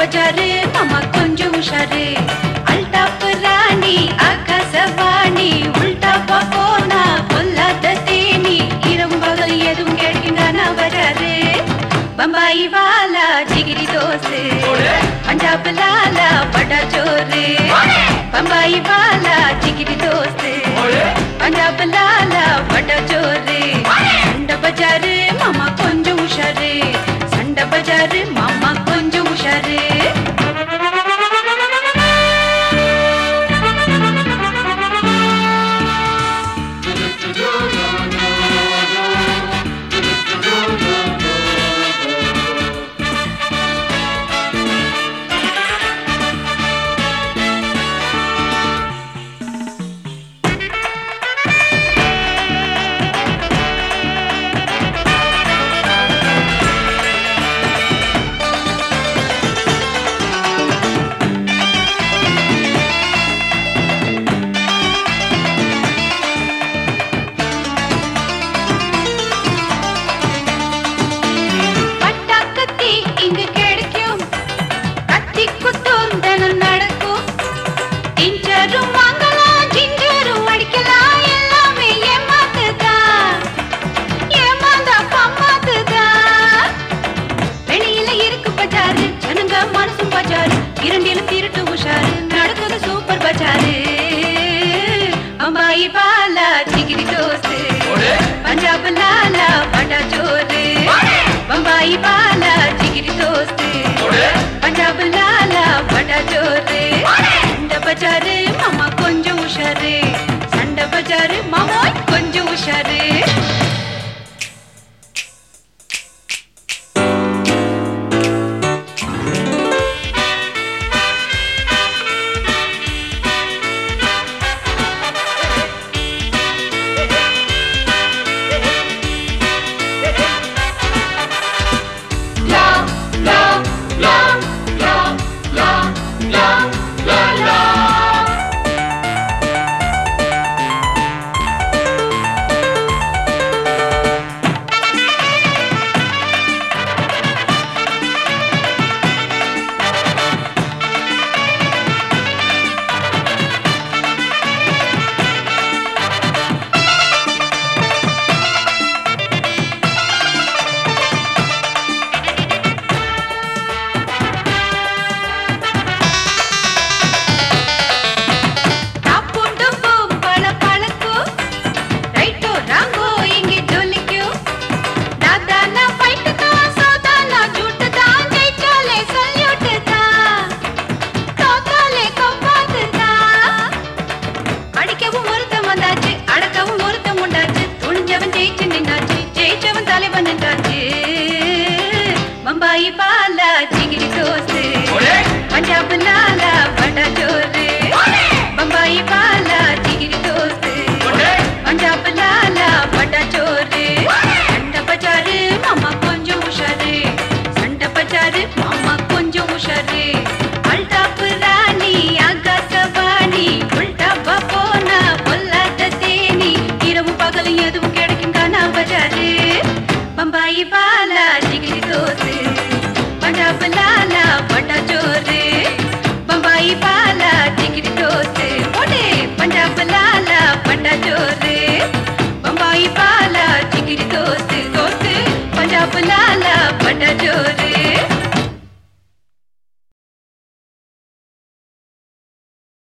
பஜாரு மாமா கொஞ்சம் உஷாரு அல்டாப் ராணி ஆகாசவாணி உல்டா போனா பொல்லாத தேனி இரவு பகல் எதுவும் கேட்கின்றானா வராரு பம்பாயி வாலா ஜிகிரி தோசு பஞ்சாப் லாலா படா சோறு பம்பாயி வாலா ஜிகிரி தோசு சிகிரி தோசு பஞ்சாப் லாலா பட்டா சோறு. பம்பாயி பாலா சிகிரி தோசு. பஞ்சாப் லாலா பட்டா சோறு. சண்ட பஜாரு மாமா கொஞ்சம் உஷாரு. சண்ட பஜாரு மாமா கொஞ்சம் உஷாரு. ಬಜಾರೆ ಬಂಬಾಯಿ ಬಾಲ ಜಿಗಲಿ ದೋಸೆ ಪಂಡಾಬ ಲಾಲ ಪಂಡ ಜೋರೆ ಬಂಬಾಯಿ ಬಾಲ